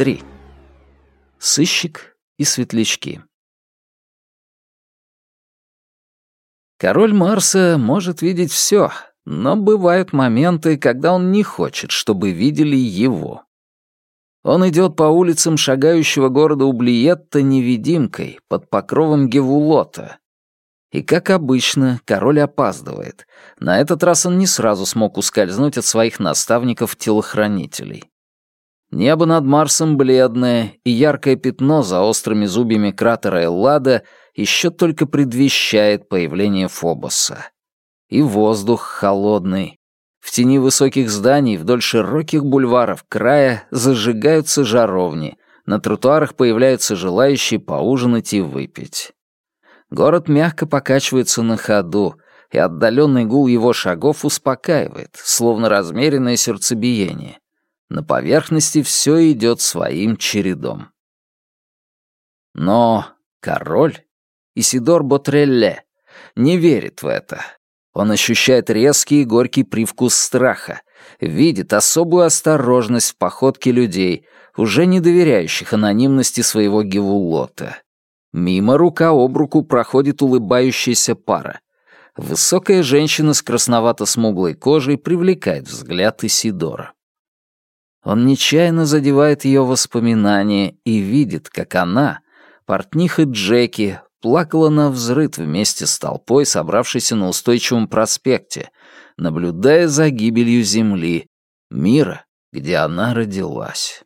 3. Сыщик и светлячки. Король Марса может видеть все, но бывают моменты, когда он не хочет, чтобы видели его. Он идет по улицам шагающего города Ублиетта невидимкой под покровом Гевулота. И, как обычно, король опаздывает. На этот раз он не сразу смог ускользнуть от своих наставников-телохранителей. Небо над Марсом бледное, и яркое пятно за острыми зубьями кратера Эллада еще только предвещает появление Фобоса. И воздух холодный. В тени высоких зданий вдоль широких бульваров края зажигаются жаровни, на тротуарах появляются желающие поужинать и выпить. Город мягко покачивается на ходу, и отдаленный гул его шагов успокаивает, словно размеренное сердцебиение. На поверхности все идет своим чередом. Но король, Исидор Ботрелле, не верит в это. Он ощущает резкий и горький привкус страха, видит особую осторожность в походке людей, уже не доверяющих анонимности своего гевулота. Мимо рука об руку проходит улыбающаяся пара. Высокая женщина с красновато-смуглой кожей привлекает взгляд Исидора. Он нечаянно задевает ее воспоминания и видит, как она, портниха Джеки, плакала на взрыв вместе с толпой, собравшейся на устойчивом проспекте, наблюдая за гибелью Земли, мира, где она родилась.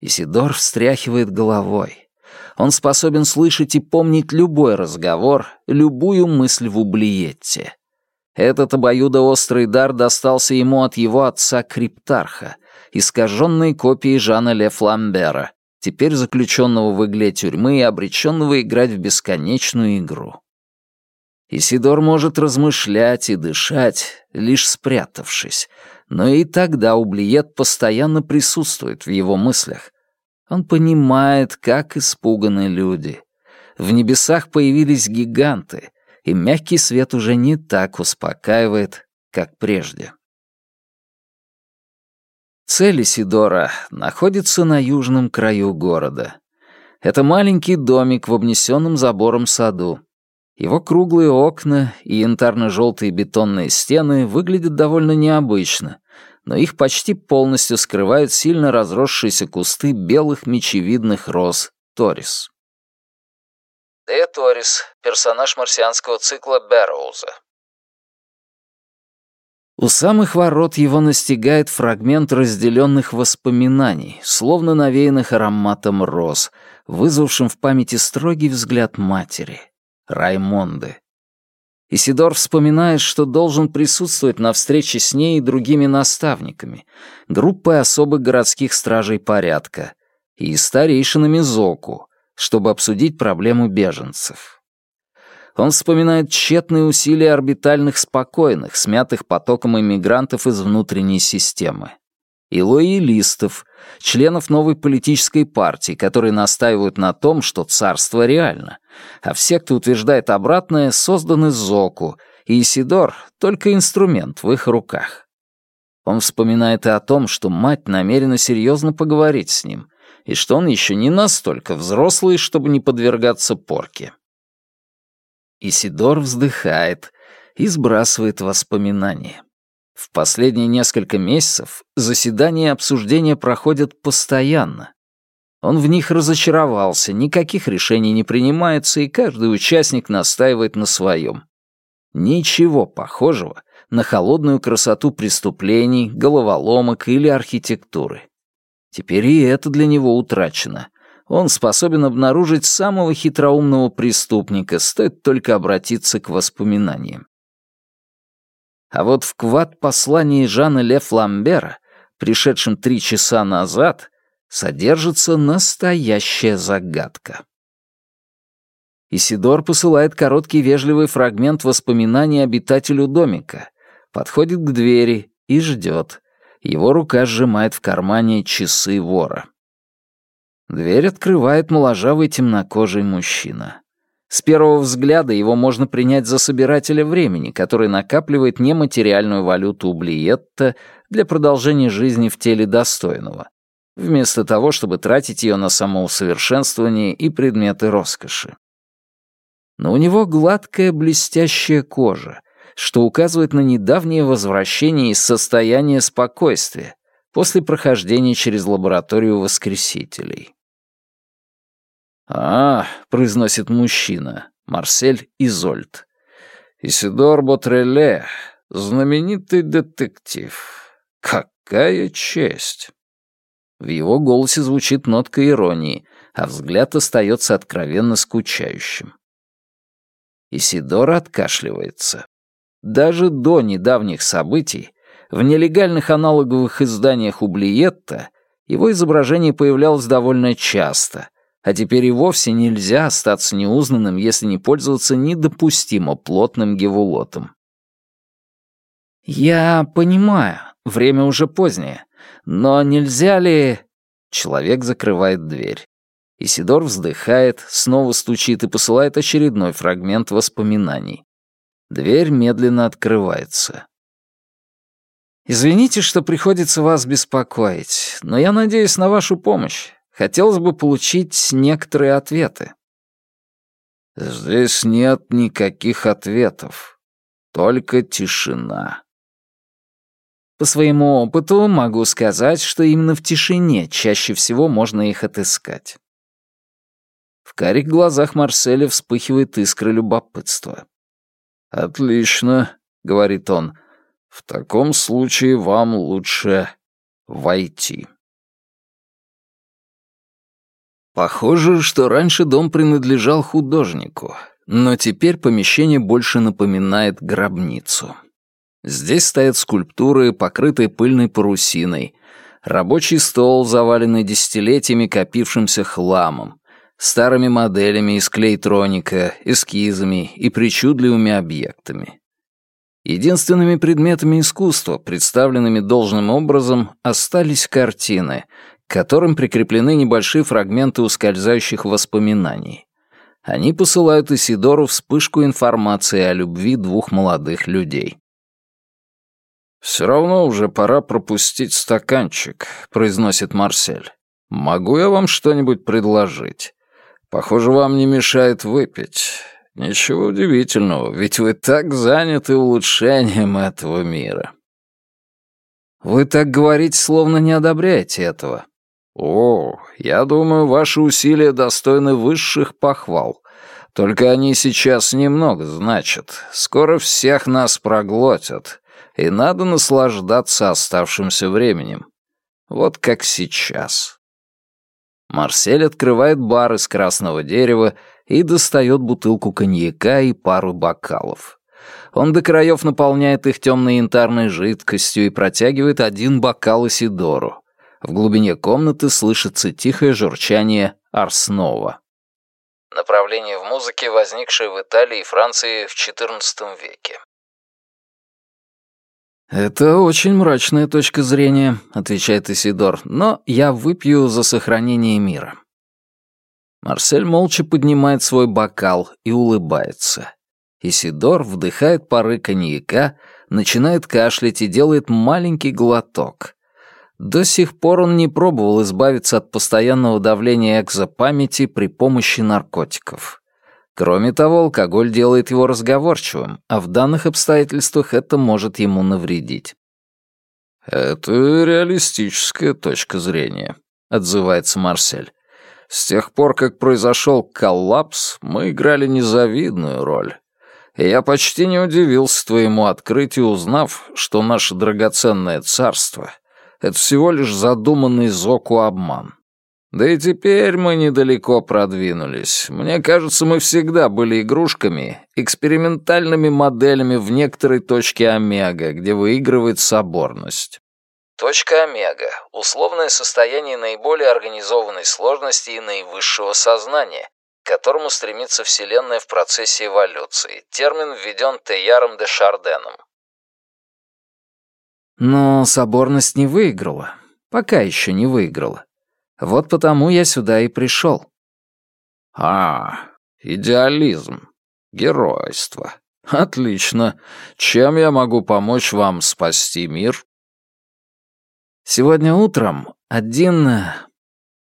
Исидор встряхивает головой. Он способен слышать и помнить любой разговор, любую мысль в ублиетте. Этот обоюдоострый дар достался ему от его отца Криптарха, искаженной копии Жана Ле Фламбера, теперь заключенного в игле тюрьмы и обреченного играть в бесконечную игру. Исидор может размышлять и дышать, лишь спрятавшись, но и тогда Ублиет постоянно присутствует в его мыслях. Он понимает, как испуганы люди. В небесах появились гиганты, и мягкий свет уже не так успокаивает, как прежде. Цель Исидора находится на южном краю города. Это маленький домик в обнесенном забором саду. Его круглые окна и янтарно-желтые бетонные стены выглядят довольно необычно, но их почти полностью скрывают сильно разросшиеся кусты белых мечевидных роз торис. Дея Торис, персонаж марсианского цикла Бэрроуза. У самых ворот его настигает фрагмент разделенных воспоминаний, словно навеянных ароматом роз, вызвавшим в памяти строгий взгляд матери, Раймонды. Исидор вспоминает, что должен присутствовать на встрече с ней и другими наставниками, группой особых городских стражей порядка и старейшинами Зоку, чтобы обсудить проблему беженцев. Он вспоминает тщетные усилия орбитальных спокойных, смятых потоком иммигрантов из внутренней системы. И лоялистов, членов новой политической партии, которые настаивают на том, что царство реально, а все, кто утверждает обратное, созданы Зоку, и Исидор — только инструмент в их руках. Он вспоминает и о том, что мать намерена серьезно поговорить с ним, и что он еще не настолько взрослый, чтобы не подвергаться порке. Исидор вздыхает и сбрасывает воспоминания. В последние несколько месяцев заседания и обсуждения проходят постоянно. Он в них разочаровался, никаких решений не принимается, и каждый участник настаивает на своем. Ничего похожего на холодную красоту преступлений, головоломок или архитектуры. Теперь и это для него утрачено. Он способен обнаружить самого хитроумного преступника, стоит только обратиться к воспоминаниям. А вот в квад-послании Жана Ле Фламбера, пришедшем три часа назад, содержится настоящая загадка. Исидор посылает короткий вежливый фрагмент воспоминаний обитателю домика, подходит к двери и ждет, его рука сжимает в кармане часы вора. Дверь открывает моложавый темнокожий мужчина. С первого взгляда его можно принять за собирателя времени, который накапливает нематериальную валюту Ублиетта для продолжения жизни в теле достойного. вместо того, чтобы тратить ее на самоусовершенствование и предметы роскоши. Но у него гладкая блестящая кожа, что указывает на недавнее возвращение из состояния спокойствия после прохождения через лабораторию воскресителей. «А, — произносит мужчина, Марсель Изольд, — Исидор Ботреле, знаменитый детектив. Какая честь!» В его голосе звучит нотка иронии, а взгляд остается откровенно скучающим. Исидор откашливается. Даже до недавних событий в нелегальных аналоговых изданиях Ублиетта его изображение появлялось довольно часто, а теперь и вовсе нельзя остаться неузнанным, если не пользоваться недопустимо плотным гевулотом. «Я понимаю, время уже позднее, но нельзя ли...» Человек закрывает дверь. Исидор вздыхает, снова стучит и посылает очередной фрагмент воспоминаний. Дверь медленно открывается. «Извините, что приходится вас беспокоить, но я надеюсь на вашу помощь. Хотелось бы получить некоторые ответы». «Здесь нет никаких ответов, только тишина». По своему опыту могу сказать, что именно в тишине чаще всего можно их отыскать. В карих глазах Марселя вспыхивает искра любопытства. «Отлично», — говорит он. «В таком случае вам лучше войти». Похоже, что раньше дом принадлежал художнику, но теперь помещение больше напоминает гробницу. Здесь стоят скульптуры, покрытые пыльной парусиной, рабочий стол, заваленный десятилетиями копившимся хламом, старыми моделями из клейтроника, эскизами и причудливыми объектами. Единственными предметами искусства, представленными должным образом, остались картины, к которым прикреплены небольшие фрагменты ускользающих воспоминаний. Они посылают Исидору вспышку информации о любви двух молодых людей. «Все равно уже пора пропустить стаканчик», — произносит Марсель. «Могу я вам что-нибудь предложить? Похоже, вам не мешает выпить. Ничего удивительного, ведь вы так заняты улучшением этого мира. Вы так говорите, словно не одобряете этого. О, я думаю, ваши усилия достойны высших похвал. Только они сейчас немного значат. Скоро всех нас проглотят, и надо наслаждаться оставшимся временем. Вот как сейчас. Марсель открывает бар из красного дерева и достает бутылку коньяка и пару бокалов. Он до краев наполняет их темной янтарной жидкостью и протягивает один бокал Исидору. В глубине комнаты слышится тихое журчание Арснова. Направление в музыке, возникшее в Италии и Франции в XIV веке. «Это очень мрачная точка зрения», — отвечает Исидор, «но я выпью за сохранение мира». Марсель молча поднимает свой бокал и улыбается. Исидор вдыхает пары коньяка, начинает кашлять и делает маленький глоток. До сих пор он не пробовал избавиться от постоянного давления экзопамяти при помощи наркотиков. Кроме того, алкоголь делает его разговорчивым, а в данных обстоятельствах это может ему навредить. «Это реалистическая точка зрения», — отзывается Марсель. «С тех пор, как произошел коллапс, мы играли незавидную роль. Я почти не удивился твоему открытию, узнав, что наше драгоценное царство — это всего лишь задуманный Зоку обман. Да и теперь мы недалеко продвинулись. Мне кажется, мы всегда были игрушками, экспериментальными моделями в некоторой точке омега, где выигрывает соборность. Точка омега — условное состояние наиболее организованной сложности и наивысшего сознания, к которому стремится Вселенная в процессе эволюции. Термин введен Теяром де Шарденом. Но соборность не выиграла. Пока еще не выиграла. Вот потому я сюда и пришел. А, идеализм, геройство. Отлично. Чем я могу помочь вам спасти мир? Сегодня утром Один...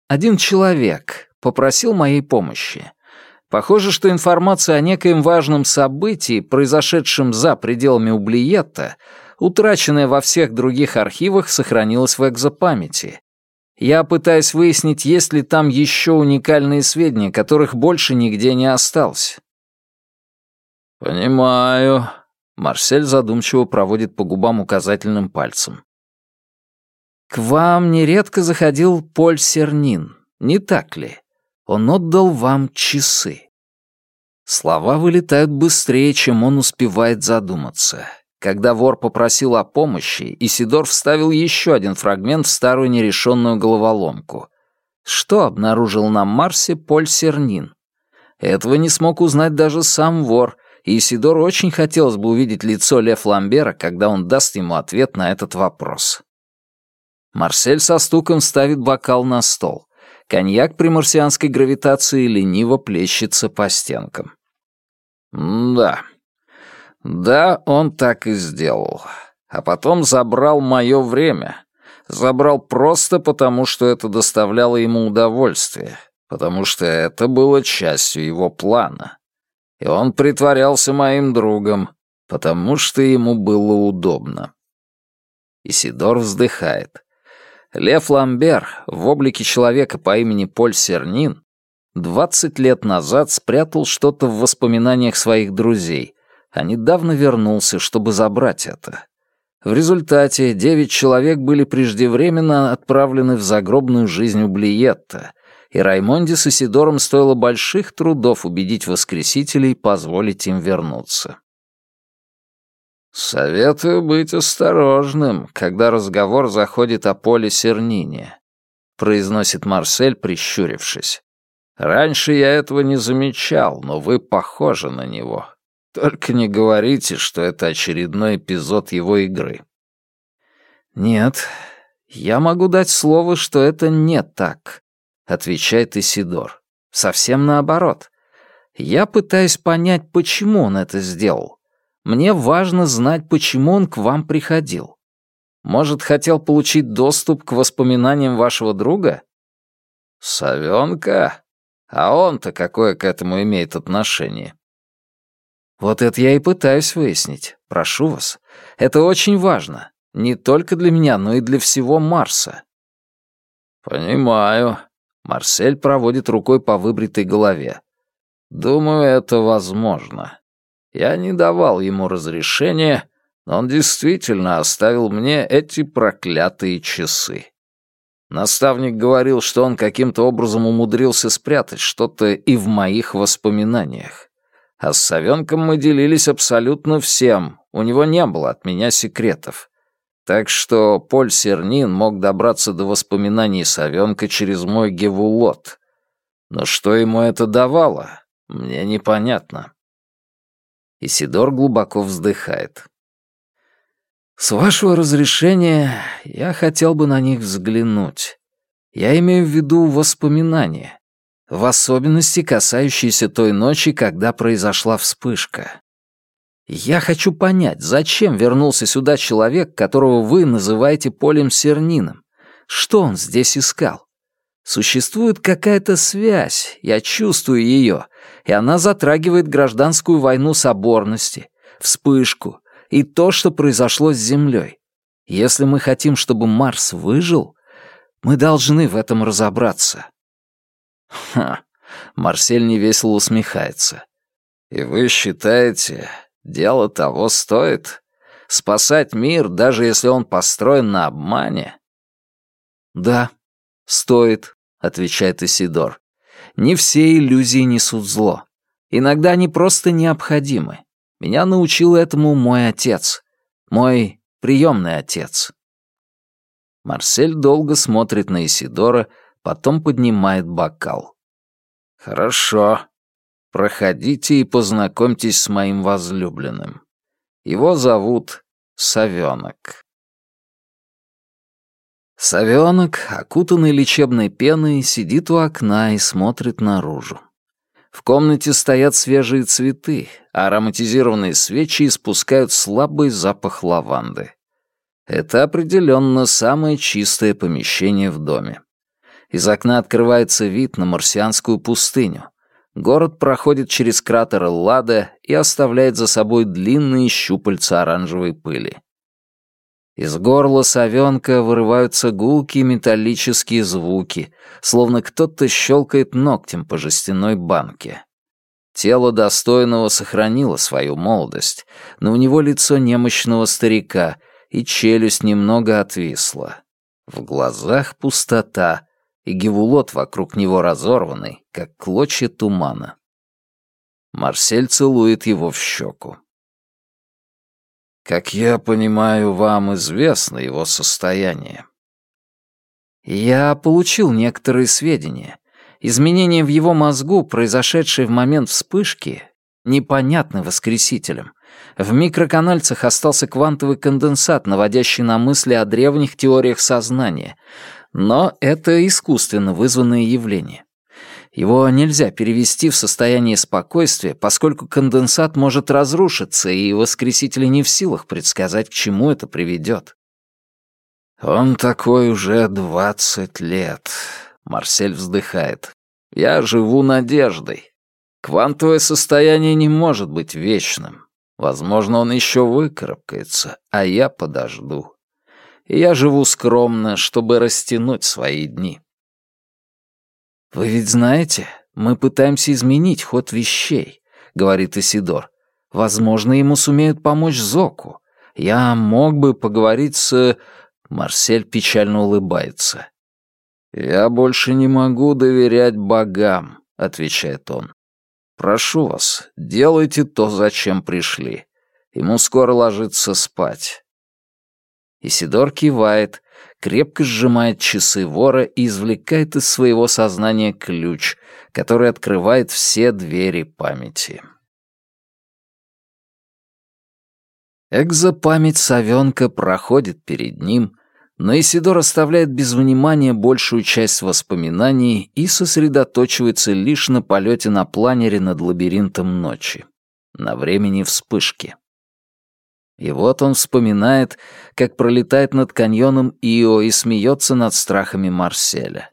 один человек попросил моей помощи. Похоже, что информация о некоем важном событии, произошедшем за пределами Ублиетта, утраченная во всех других архивах, сохранилась в экзопамяти. Я пытаюсь выяснить, есть ли там еще уникальные сведения, которых больше нигде не осталось. «Понимаю», — Марсель задумчиво проводит по губам указательным пальцем. «К вам нередко заходил Поль Сернин, не так ли? Он отдал вам часы». Слова вылетают быстрее, чем он успевает задуматься. Когда вор попросил о помощи, Исидор вставил еще один фрагмент в старую нерешенную головоломку. Что обнаружил на Марсе Поль Сернин? Этого не смог узнать даже сам вор, и Исидор очень хотелось бы увидеть лицо Ле Фламбера, когда он даст ему ответ на этот вопрос. Марсель со стуком ставит бокал на стол. Коньяк при марсианской гравитации лениво плещется по стенкам. «Да, да, он так и сделал. А потом забрал мое время. Забрал просто потому, что это доставляло ему удовольствие, потому что это было частью его плана. И он притворялся моим другом, потому что ему было удобно. Исидор вздыхает. Лев Ламбер в облике человека по имени Поль Сернин двадцать лет назад спрятал что-то в воспоминаниях своих друзей, а недавно вернулся, чтобы забрать это. В результате девять человек были преждевременно отправлены в загробную жизнь у Блиетта, и Раймонде с Исидором стоило больших трудов убедить воскресителей позволить им вернуться. «Советую быть осторожным, когда разговор заходит о поле Сернине», — произносит Марсель, прищурившись. «Раньше я этого не замечал, но вы похожи на него. Только не говорите, что это очередной эпизод его игры». «Нет, я могу дать слово, что это не так», — отвечает Исидор. «Совсем наоборот. Я пытаюсь понять, почему он это сделал. Мне важно знать, почему он к вам приходил. Может, хотел получить доступ к воспоминаниям вашего друга?» «Совенка? А он-то какое к этому имеет отношение?» Вот это я и пытаюсь выяснить. Прошу вас. Это очень важно. Не только для меня, но и для всего Марса. Понимаю. Марсель проводит рукой по выбритой голове. Думаю, это возможно. Я не давал ему разрешения, но он действительно оставил мне эти проклятые часы. Наставник говорил, что он каким-то образом умудрился спрятать что-то и в моих воспоминаниях. А с совенком мы делились абсолютно всем, у него не было от меня секретов. Так что Поль Сернин мог добраться до воспоминаний совенка через мой гевулот. Но что ему это давало, мне непонятно. Исидор глубоко вздыхает. «С вашего разрешения я хотел бы на них взглянуть. Я имею в виду воспоминания в особенности касающиеся той ночи, когда произошла вспышка. Я хочу понять, зачем вернулся сюда человек, которого вы называете Полем Сернином? Что он здесь искал? Существует какая-то связь, я чувствую ее, и она затрагивает гражданскую войну соборности, вспышку и то, что произошло с Землей. Если мы хотим, чтобы Марс выжил, мы должны в этом разобраться. Ха, Марсель невесело усмехается. И вы считаете, дело того стоит? Спасать мир, даже если он построен на обмане? Да, стоит, отвечает Исидор. Не все иллюзии несут зло. Иногда они просто необходимы. Меня научил этому мой отец. Мой приемный отец. Марсель долго смотрит на Исидора, потом поднимает бокал. «Хорошо. Проходите и познакомьтесь с моим возлюбленным. Его зовут Савёнок». Совенок, окутанный лечебной пеной, сидит у окна и смотрит наружу. В комнате стоят свежие цветы, а ароматизированные свечи испускают слабый запах лаванды. Это определенно самое чистое помещение в доме. Из окна открывается вид на марсианскую пустыню. Город проходит через кратер Эллада и оставляет за собой длинные щупальца оранжевой пыли. Из горла совенка вырываются гулкие металлические звуки, словно кто-то щелкает ногтем по жестяной банке. Тело достойного сохранило свою молодость, но у него лицо немощного старика, и челюсть немного отвисла. В глазах пустота, и гевулот вокруг него разорванный, как клочья тумана. Марсель целует его в щеку. Как я понимаю, вам известно его состояние. Я получил некоторые сведения. Изменения в его мозгу, произошедшие в момент вспышки, непонятны воскресителям. В микроканальцах остался квантовый конденсат, наводящий на мысли о древних теориях сознания. Но это искусственно вызванное явление. Его нельзя перевести в состояние спокойствия, поскольку конденсат может разрушиться, и воскресители не в силах предсказать, к чему это приведет. «Он такой уже двадцать лет», — Марсель вздыхает. «Я живу надеждой. Квантовое состояние не может быть вечным. Возможно, он еще выкарабкается, а я подожду. Я живу скромно, чтобы растянуть свои дни». «Вы ведь знаете, мы пытаемся изменить ход вещей», — говорит Исидор. «Возможно, ему сумеют помочь Зоку. Я мог бы поговорить с...» Марсель печально улыбается. «Я больше не могу доверять богам», — отвечает он. «Прошу вас, делайте то, зачем пришли. Ему скоро ложиться спать». Исидор кивает, крепко сжимает часы вора и извлекает из своего сознания ключ, который открывает все двери памяти. Экзопамять совенка проходит перед ним, но Исидор оставляет без внимания большую часть воспоминаний и сосредоточивается лишь на полете на планере над лабиринтом ночи, на времени вспышки. И вот он вспоминает, как пролетает над каньоном Ио и смеется над страхами Марселя.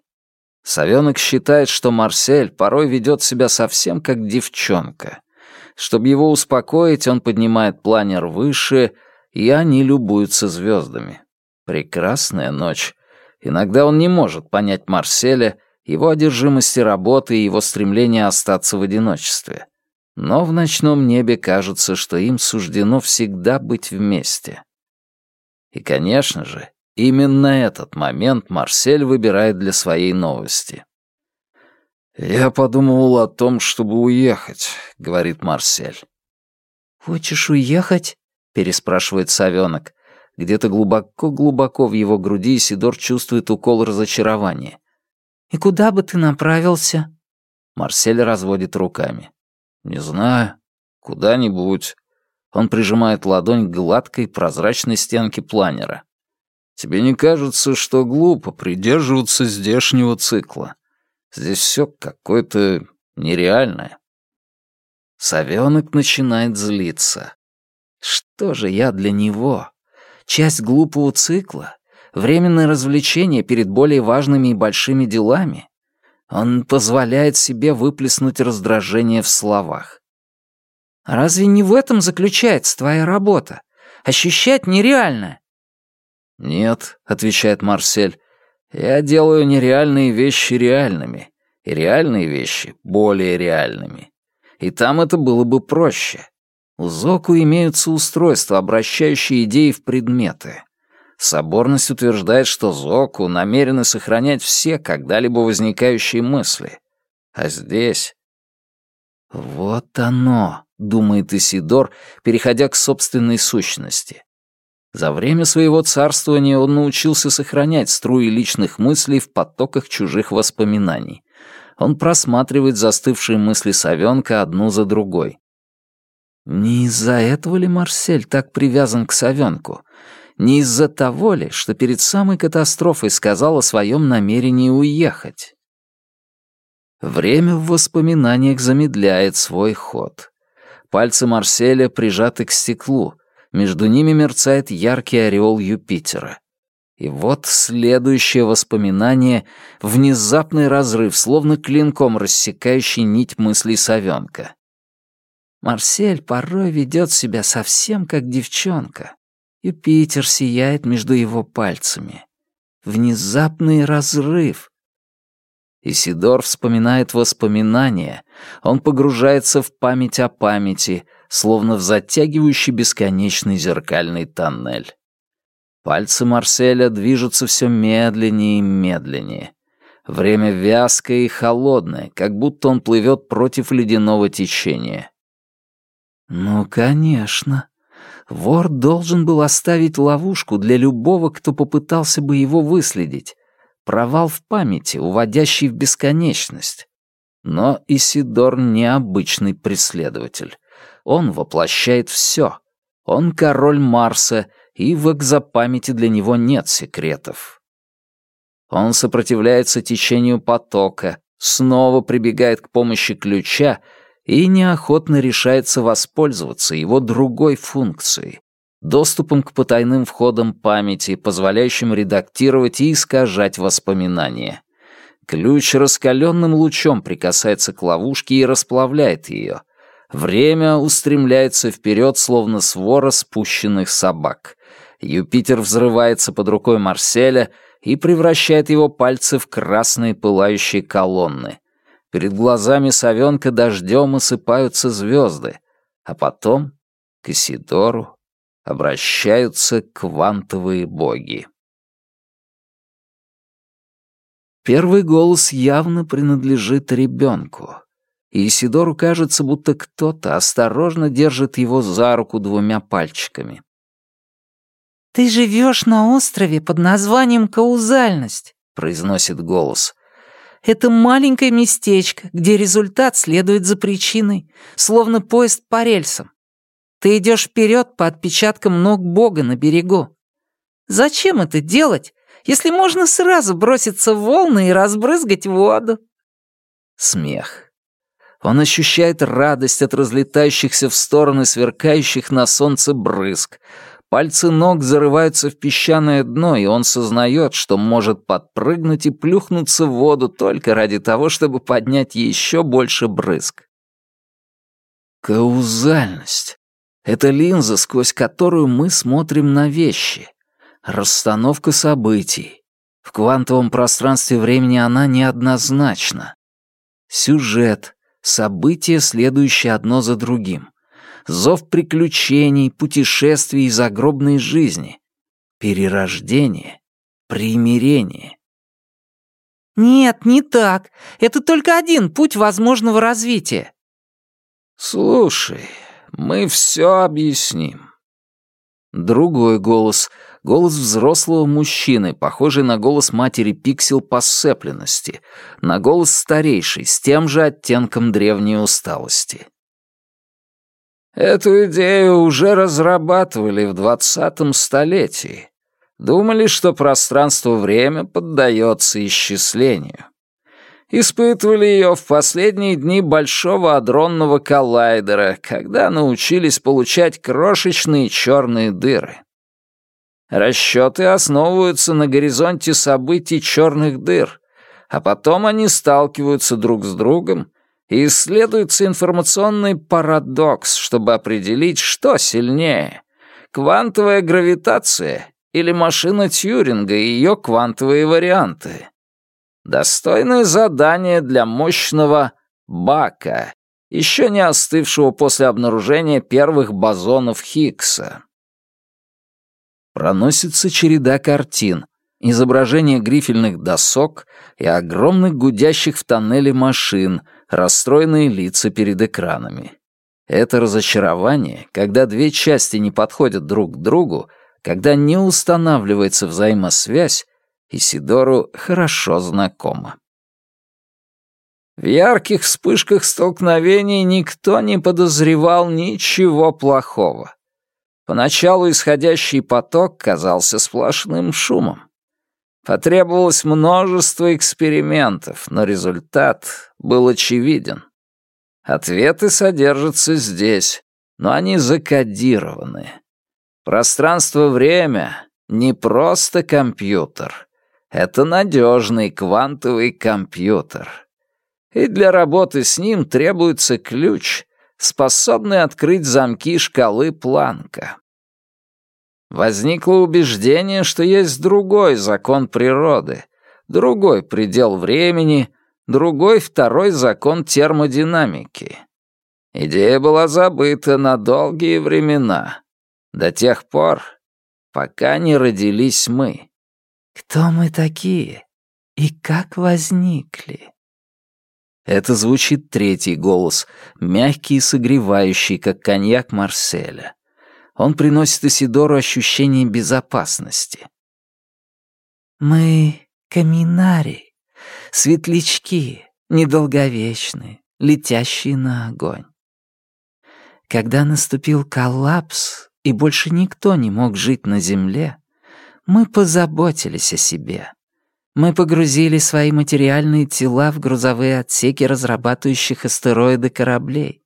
Совенок считает, что Марсель порой ведет себя совсем как девчонка. Чтобы его успокоить, он поднимает планер выше, и они любуются звездами. Прекрасная ночь. Иногда он не может понять Марселя, его одержимости работы и его стремление остаться в одиночестве но в ночном небе кажется, что им суждено всегда быть вместе. И, конечно же, именно этот момент Марсель выбирает для своей новости. «Я подумывал о том, чтобы уехать», — говорит Марсель. «Хочешь уехать?» — переспрашивает совенок. Где-то глубоко-глубоко в его груди Сидор чувствует укол разочарования. «И куда бы ты направился?» Марсель разводит руками. «Не знаю. Куда-нибудь». Он прижимает ладонь к гладкой прозрачной стенке планера. «Тебе не кажется, что глупо придерживаться здешнего цикла? Здесь все какое-то нереальное». Совенок начинает злиться. «Что же я для него? Часть глупого цикла? Временное развлечение перед более важными и большими делами? Он позволяет себе выплеснуть раздражение в словах. «Разве не в этом заключается твоя работа? Ощущать нереально?» «Нет», — отвечает Марсель, — «я делаю нереальные вещи реальными, и реальные вещи более реальными. И там это было бы проще. У Зоку имеются устройства, обращающие идеи в предметы. Соборность утверждает, что Зоку намерены сохранять все когда-либо возникающие мысли. А здесь... «Вот оно», — думает Исидор, переходя к собственной сущности. За время своего царствования он научился сохранять струи личных мыслей в потоках чужих воспоминаний. Он просматривает застывшие мысли совенка одну за другой. Не из-за этого ли Марсель так привязан к совенку? Не из-за того ли, что перед самой катастрофой сказал о своем намерении уехать? Время в воспоминаниях замедляет свой ход. Пальцы Марселя прижаты к стеклу. Между ними мерцает яркий ореол Юпитера. И вот следующее воспоминание — внезапный разрыв, словно клинком рассекающий нить мыслей совенка. Марсель порой ведет себя совсем как девчонка. Юпитер сияет между его пальцами. Внезапный разрыв. Исидор вспоминает воспоминания. Он погружается в память о памяти, словно в затягивающий бесконечный зеркальный тоннель. Пальцы Марселя движутся все медленнее и медленнее. Время вязкое и холодное, как будто он плывет против ледяного течения. Ну, конечно. Вор должен был оставить ловушку для любого, кто попытался бы его выследить. Провал в памяти, уводящий в бесконечность. Но Исидор необычный преследователь. Он воплощает все. Он король Марса, и в экзопамяти для него нет секретов. Он сопротивляется течению потока, снова прибегает к помощи ключа и неохотно решается воспользоваться его другой функцией — доступом к потайным входам памяти, позволяющим редактировать и искажать воспоминания. Ключ раскаленным лучом прикасается к ловушке и расплавляет ее. Время устремляется вперед, словно свора спущенных собак. Юпитер взрывается под рукой Марселя и превращает его пальцы в красные пылающие колонны. Перед глазами совенка дождем осыпаются звезды, а потом к Исидору обращаются квантовые боги. Первый голос явно принадлежит ребенку, и Исидору кажется, будто кто-то осторожно держит его за руку двумя пальчиками. «Ты живешь на острове под названием Каузальность», — произносит голос. Это маленькое местечко, где результат следует за причиной, словно поезд по рельсам. Ты идешь вперед по отпечаткам ног Бога на берегу. Зачем это делать, если можно сразу броситься в волны и разбрызгать воду? Смех. Он ощущает радость от разлетающихся в стороны сверкающих на солнце брызг, Пальцы ног зарываются в песчаное дно, и он сознает, что может подпрыгнуть и плюхнуться в воду только ради того, чтобы поднять еще больше брызг. Каузальность — это линза, сквозь которую мы смотрим на вещи. Расстановка событий. В квантовом пространстве времени она неоднозначна. Сюжет, события, следующие одно за другим зов приключений, путешествий и загробной жизни, перерождение, примирение. Нет, не так. Это только один путь возможного развития. Слушай, мы все объясним. Другой голос, голос взрослого мужчины, похожий на голос матери Пиксел по сцепленности, на голос старейший, с тем же оттенком древней усталости. Эту идею уже разрабатывали в двадцатом столетии. Думали, что пространство-время поддается исчислению. Испытывали ее в последние дни Большого адронного коллайдера, когда научились получать крошечные черные дыры. Расчеты основываются на горизонте событий черных дыр, а потом они сталкиваются друг с другом исследуется информационный парадокс, чтобы определить, что сильнее — квантовая гравитация или машина Тьюринга и ее квантовые варианты. Достойное задание для мощного Бака, еще не остывшего после обнаружения первых бозонов Хиггса. Проносится череда картин, изображения грифельных досок и огромных гудящих в тоннеле машин — расстроенные лица перед экранами. Это разочарование, когда две части не подходят друг к другу, когда не устанавливается взаимосвязь, Исидору хорошо знакомо. В ярких вспышках столкновений никто не подозревал ничего плохого. Поначалу исходящий поток казался сплошным шумом. Потребовалось множество экспериментов, но результат был очевиден. Ответы содержатся здесь, но они закодированы. Пространство-время — не просто компьютер. Это надежный квантовый компьютер. И для работы с ним требуется ключ, способный открыть замки шкалы Планка. Возникло убеждение, что есть другой закон природы, другой предел времени, другой второй закон термодинамики. Идея была забыта на долгие времена, до тех пор, пока не родились мы. «Кто мы такие и как возникли?» Это звучит третий голос, мягкий и согревающий, как коньяк Марселя. Он приносит Исидору ощущение безопасности. «Мы каминари, светлячки, недолговечные, летящие на огонь. Когда наступил коллапс, и больше никто не мог жить на Земле, мы позаботились о себе. Мы погрузили свои материальные тела в грузовые отсеки разрабатывающих астероиды кораблей.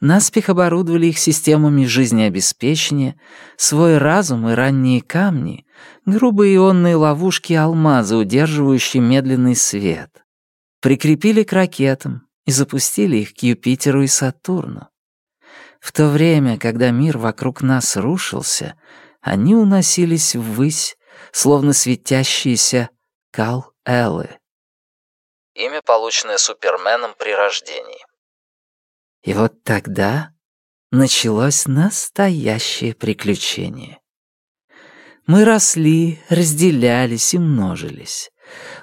Наспех оборудовали их системами жизнеобеспечения, свой разум и ранние камни, грубые ионные ловушки алмаза, удерживающие медленный свет. Прикрепили к ракетам и запустили их к Юпитеру и Сатурну. В то время, когда мир вокруг нас рушился, они уносились ввысь, словно светящиеся Кал-Эллы. Имя, полученное Суперменом при рождении. И вот тогда началось настоящее приключение. Мы росли, разделялись и множились.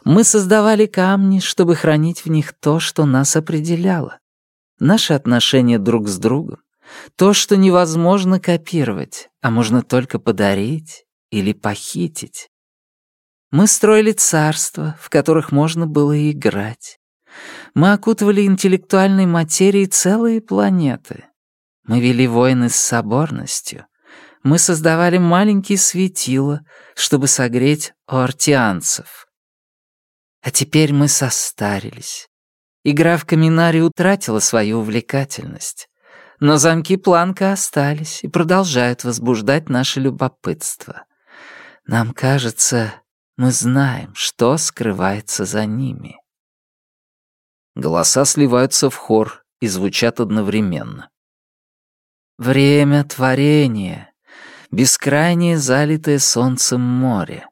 Мы создавали камни, чтобы хранить в них то, что нас определяло. Наши отношения друг с другом, то, что невозможно копировать, а можно только подарить или похитить. Мы строили царства, в которых можно было играть. Мы окутывали интеллектуальной материей целые планеты. Мы вели войны с соборностью. Мы создавали маленькие светила, чтобы согреть ортианцев. А теперь мы состарились. Игра в каминари утратила свою увлекательность. Но замки Планка остались и продолжают возбуждать наше любопытство. Нам кажется, мы знаем, что скрывается за ними. Голоса сливаются в хор и звучат одновременно. Время творения, бескрайнее залитое солнцем море.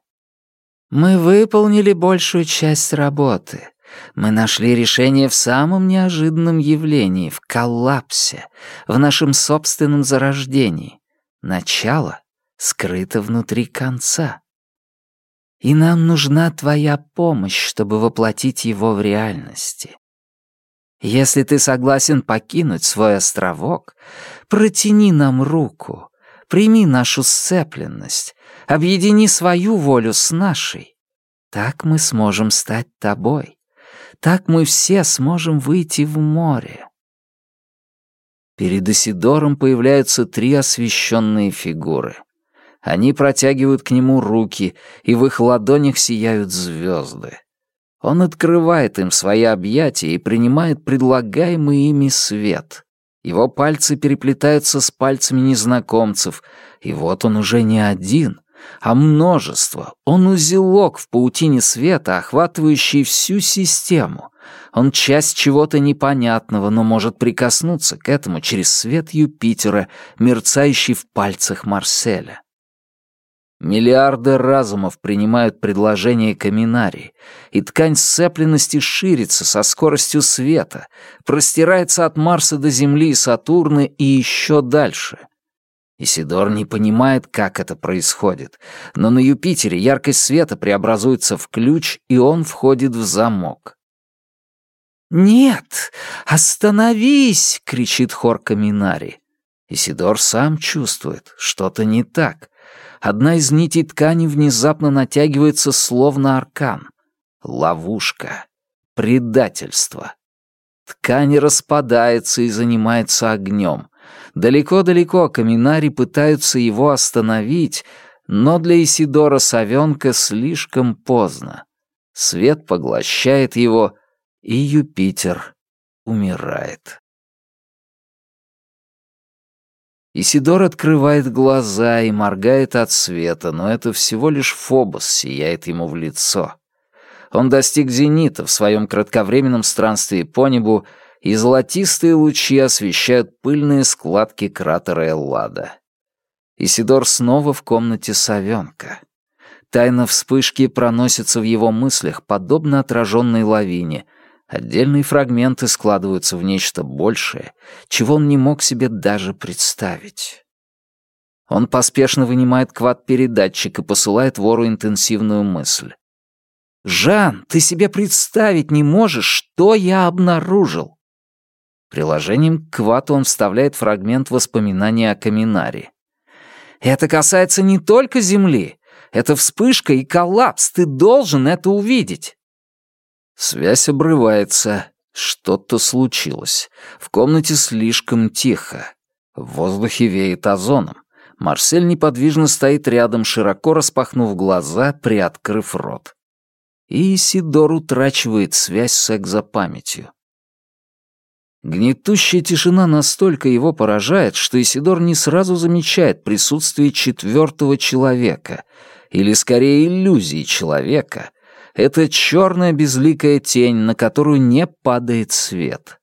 Мы выполнили большую часть работы, мы нашли решение в самом неожиданном явлении, в коллапсе, в нашем собственном зарождении. Начало скрыто внутри конца. И нам нужна твоя помощь, чтобы воплотить его в реальности. Если ты согласен покинуть свой островок, протяни нам руку, прими нашу сцепленность, объедини свою волю с нашей. Так мы сможем стать тобой. Так мы все сможем выйти в море. Перед Исидором появляются три освещенные фигуры. Они протягивают к нему руки, и в их ладонях сияют звезды. Он открывает им свои объятия и принимает предлагаемый ими свет. Его пальцы переплетаются с пальцами незнакомцев, и вот он уже не один, а множество. Он узелок в паутине света, охватывающий всю систему. Он часть чего-то непонятного, но может прикоснуться к этому через свет Юпитера, мерцающий в пальцах Марселя. Миллиарды разумов принимают предложение Каминари, и ткань сцепленности ширится со скоростью света, простирается от Марса до Земли и Сатурна и еще дальше — Исидор не понимает, как это происходит, но на Юпитере яркость света преобразуется в ключ, и он входит в замок. «Нет, остановись!» — кричит хор Каминари. Исидор сам чувствует, что-то не так. Одна из нитей ткани внезапно натягивается, словно аркан. Ловушка. Предательство. Ткань распадается и занимается огнем. Далеко-далеко Каминари пытаются его остановить, но для Исидора Савенка слишком поздно. Свет поглощает его, и Юпитер умирает. Исидор открывает глаза и моргает от света, но это всего лишь Фобос сияет ему в лицо. Он достиг зенита в своем кратковременном странстве по небу, и золотистые лучи освещают пыльные складки кратера Эллада. Исидор снова в комнате совенка. Тайна вспышки проносится в его мыслях, подобно отраженной лавине. Отдельные фрагменты складываются в нечто большее, чего он не мог себе даже представить. Он поспешно вынимает квад-передатчик и посылает вору интенсивную мысль. «Жан, ты себе представить не можешь, что я обнаружил!» Приложением к квату он вставляет фрагмент воспоминаний о Каминаре. «Это касается не только Земли. Это вспышка и коллапс. Ты должен это увидеть!» Связь обрывается. Что-то случилось. В комнате слишком тихо. В воздухе веет озоном. Марсель неподвижно стоит рядом, широко распахнув глаза, приоткрыв рот и Сидор утрачивает связь с экзопамятью. Гнетущая тишина настолько его поражает, что Исидор не сразу замечает присутствие четвертого человека, или скорее иллюзии человека. Это черная безликая тень, на которую не падает свет.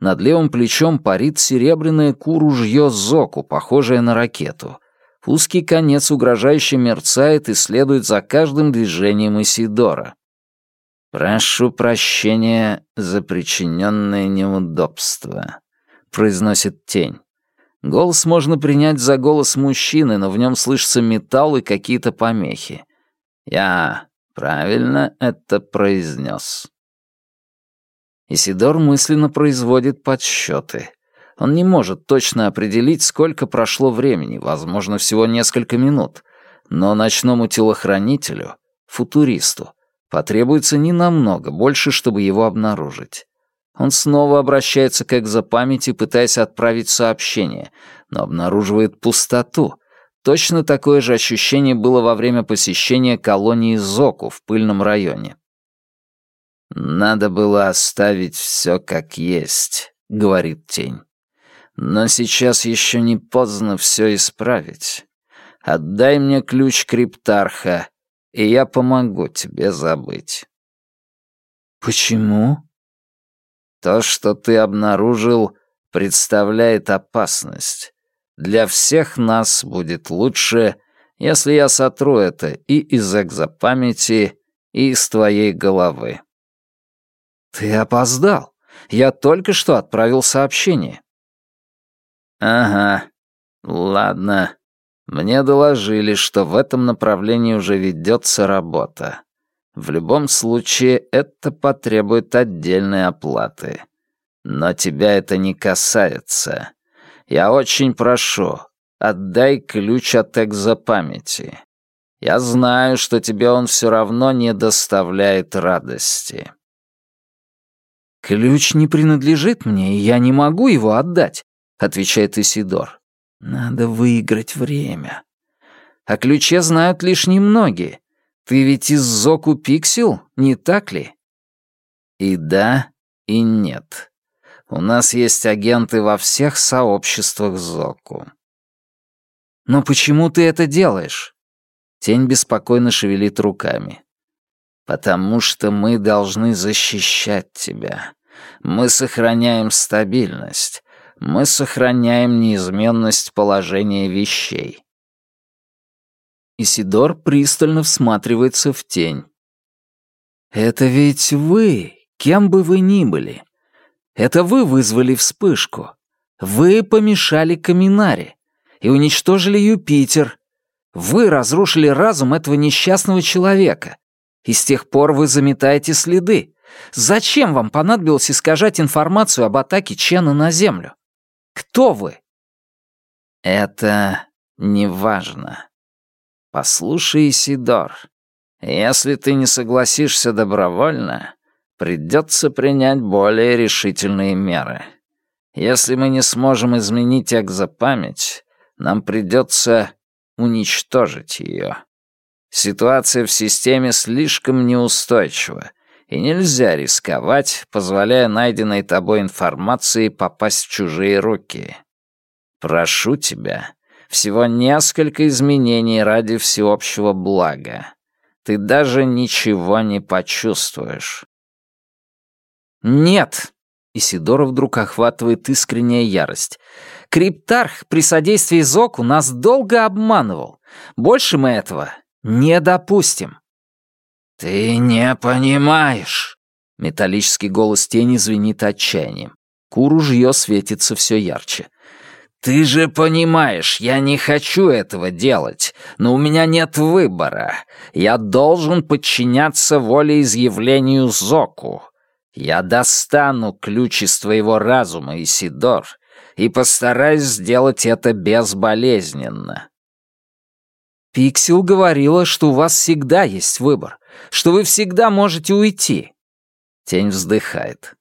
Над левым плечом парит серебряное куружье Зоку, похожее на ракету. Узкий конец угрожающе мерцает и следует за каждым движением Исидора. «Прошу прощения за причиненное неудобство», — произносит тень. Голос можно принять за голос мужчины, но в нем слышится металл и какие-то помехи. Я правильно это произнес. Исидор мысленно производит подсчеты. Он не может точно определить, сколько прошло времени, возможно, всего несколько минут. Но ночному телохранителю, футуристу, Потребуется не намного больше, чтобы его обнаружить. Он снова обращается к экзопамяти, пытаясь отправить сообщение, но обнаруживает пустоту. Точно такое же ощущение было во время посещения колонии Зоку в пыльном районе. «Надо было оставить все как есть», — говорит тень. «Но сейчас еще не поздно все исправить. Отдай мне ключ криптарха, и я помогу тебе забыть». «Почему?» «То, что ты обнаружил, представляет опасность. Для всех нас будет лучше, если я сотру это и из экзопамяти, и из твоей головы». «Ты опоздал. Я только что отправил сообщение». «Ага. Ладно. Мне доложили, что в этом направлении уже ведется работа. В любом случае, это потребует отдельной оплаты. Но тебя это не касается. Я очень прошу, отдай ключ от экзопамяти. Я знаю, что тебе он все равно не доставляет радости. «Ключ не принадлежит мне, и я не могу его отдать», — отвечает Исидор. Надо выиграть время. О ключе знают лишь немногие. Ты ведь из Зоку Пиксел, не так ли? И да, и нет. У нас есть агенты во всех сообществах Зоку. Но почему ты это делаешь? Тень беспокойно шевелит руками. Потому что мы должны защищать тебя. Мы сохраняем стабильность мы сохраняем неизменность положения вещей. Исидор пристально всматривается в тень. «Это ведь вы, кем бы вы ни были. Это вы вызвали вспышку. Вы помешали Каминаре и уничтожили Юпитер. Вы разрушили разум этого несчастного человека. И с тех пор вы заметаете следы. Зачем вам понадобилось искажать информацию об атаке Чена на Землю? Кто вы?» «Это не важно. Послушай, Сидор, если ты не согласишься добровольно, придется принять более решительные меры. Если мы не сможем изменить экзопамять, нам придется уничтожить ее. Ситуация в системе слишком неустойчива, и нельзя рисковать, позволяя найденной тобой информации попасть в чужие руки. Прошу тебя, всего несколько изменений ради всеобщего блага. Ты даже ничего не почувствуешь. Нет. Исидора вдруг охватывает искренняя ярость. Криптарх при содействии Зоку нас долго обманывал. Больше мы этого не допустим. Ты не понимаешь. Металлический голос тени звенит отчаянием. Куру жье светится все ярче. «Ты же понимаешь, я не хочу этого делать, но у меня нет выбора. Я должен подчиняться волеизъявлению Зоку. Я достану ключ из твоего разума, Исидор, и постараюсь сделать это безболезненно». «Пиксел говорила, что у вас всегда есть выбор, что вы всегда можете уйти». Тень вздыхает.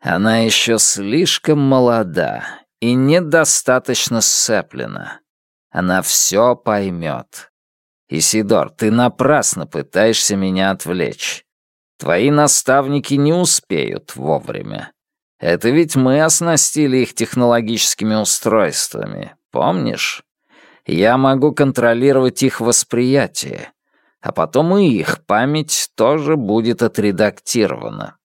Она еще слишком молода и недостаточно сцеплена. Она все поймет. Исидор, ты напрасно пытаешься меня отвлечь. Твои наставники не успеют вовремя. Это ведь мы оснастили их технологическими устройствами, помнишь? Я могу контролировать их восприятие, а потом и их память тоже будет отредактирована.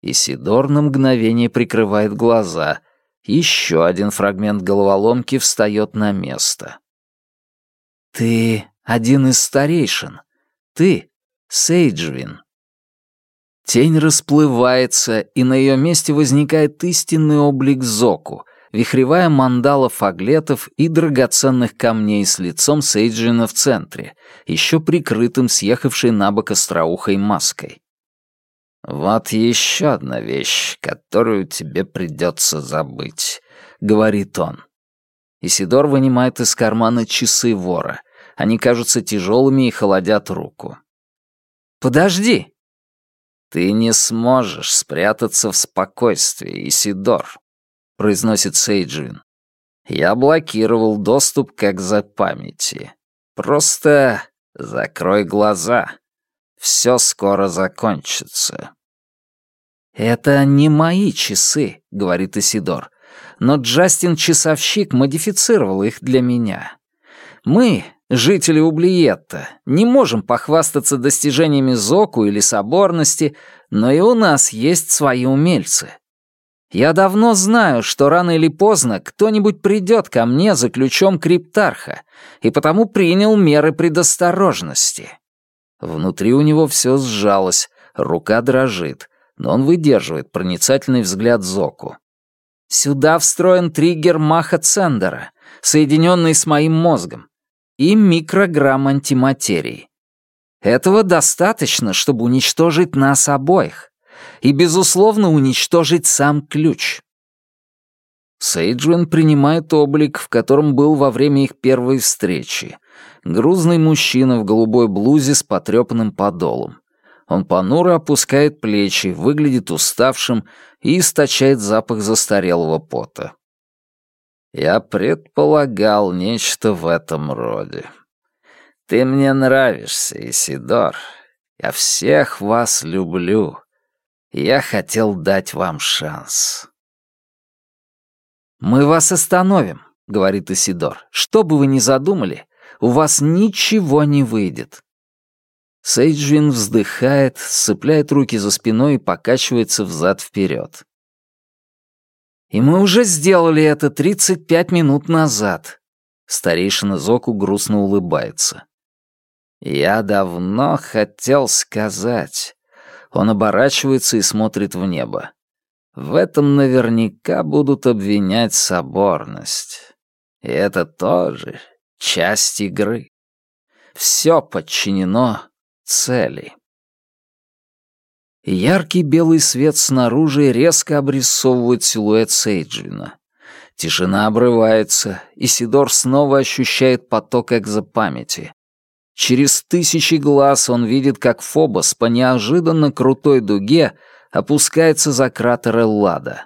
Исидор на мгновение прикрывает глаза. Еще один фрагмент головоломки встает на место. «Ты один из старейшин. Ты — Сейджвин». Тень расплывается, и на ее месте возникает истинный облик Зоку, вихревая мандала фаглетов и драгоценных камней с лицом Сейджина в центре, еще прикрытым съехавшей на бок остроухой маской. «Вот еще одна вещь, которую тебе придется забыть», — говорит он. Исидор вынимает из кармана часы вора. Они кажутся тяжелыми и холодят руку. «Подожди!» «Ты не сможешь спрятаться в спокойствии, Исидор», — произносит Сейджвин. «Я блокировал доступ к экзопамяти. Просто закрой глаза. Все скоро закончится». «Это не мои часы», — говорит Исидор. «Но Джастин-часовщик модифицировал их для меня. Мы, жители Ублиетта, не можем похвастаться достижениями Зоку или соборности, но и у нас есть свои умельцы. Я давно знаю, что рано или поздно кто-нибудь придет ко мне за ключом криптарха, и потому принял меры предосторожности». Внутри у него все сжалось, рука дрожит — но он выдерживает проницательный взгляд Зоку. «Сюда встроен триггер Маха Цендера, соединенный с моим мозгом, и микрограмм антиматерии. Этого достаточно, чтобы уничтожить нас обоих, и, безусловно, уничтожить сам ключ». Сейджвин принимает облик, в котором был во время их первой встречи. Грузный мужчина в голубой блузе с потрепанным подолом. Он понуро опускает плечи, выглядит уставшим и источает запах застарелого пота. Я предполагал нечто в этом роде. Ты мне нравишься, Исидор. Я всех вас люблю. Я хотел дать вам шанс. «Мы вас остановим», — говорит Исидор. «Что бы вы ни задумали, у вас ничего не выйдет. Сейджвин вздыхает, сцепляет руки за спиной и покачивается взад-вперед. «И мы уже сделали это 35 минут назад», — старейшина Зоку грустно улыбается. «Я давно хотел сказать». Он оборачивается и смотрит в небо. В этом наверняка будут обвинять соборность. И это тоже часть игры. Все подчинено цели. Яркий белый свет снаружи резко обрисовывает силуэт Сейджвина. Тишина обрывается, и Сидор снова ощущает поток экзопамяти. Через тысячи глаз он видит, как Фобос по неожиданно крутой дуге опускается за кратер Эллада.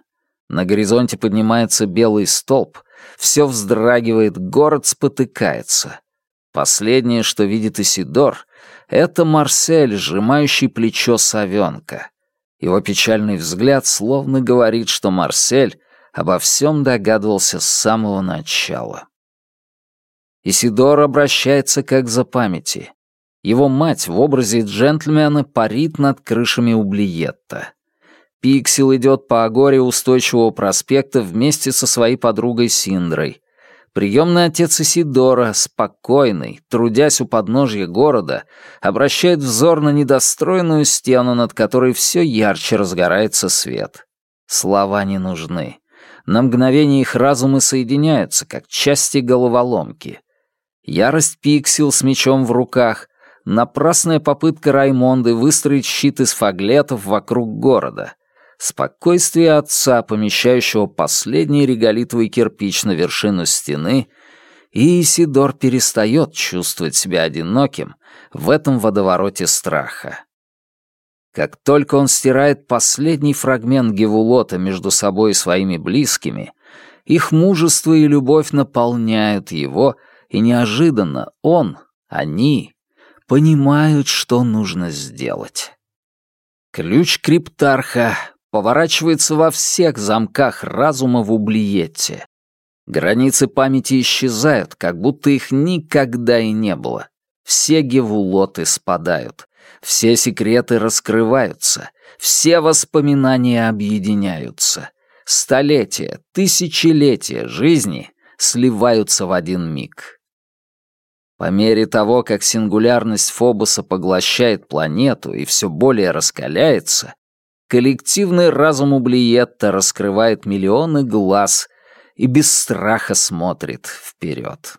На горизонте поднимается белый столб, все вздрагивает, город спотыкается. Последнее, что видит Исидор, это Марсель, сжимающий плечо совенка. Его печальный взгляд словно говорит, что Марсель обо всем догадывался с самого начала. Исидор обращается как за памяти. Его мать в образе джентльмена парит над крышами Ублиетта. Пиксел идет по Агоре устойчивого проспекта вместе со своей подругой Синдрой. Приемный отец Исидора, спокойный, трудясь у подножья города, обращает взор на недостроенную стену, над которой все ярче разгорается свет. Слова не нужны. На мгновение их разумы соединяются, как части головоломки. Ярость Пиксел с мечом в руках, напрасная попытка Раймонды выстроить щит из фаглетов вокруг города, спокойствие отца, помещающего последний реголитовый кирпич на вершину стены, и Исидор перестает чувствовать себя одиноким в этом водовороте страха. Как только он стирает последний фрагмент Гевулота между собой и своими близкими, их мужество и любовь наполняют его, и неожиданно он, они, понимают, что нужно сделать. Ключ криптарха поворачивается во всех замках разума в Ублиете. Границы памяти исчезают, как будто их никогда и не было. Все гевулоты спадают, все секреты раскрываются, все воспоминания объединяются. Столетия, тысячелетия жизни сливаются в один миг. По мере того, как сингулярность Фобоса поглощает планету и все более раскаляется, коллективный разум Ублиетта раскрывает миллионы глаз и без страха смотрит вперед.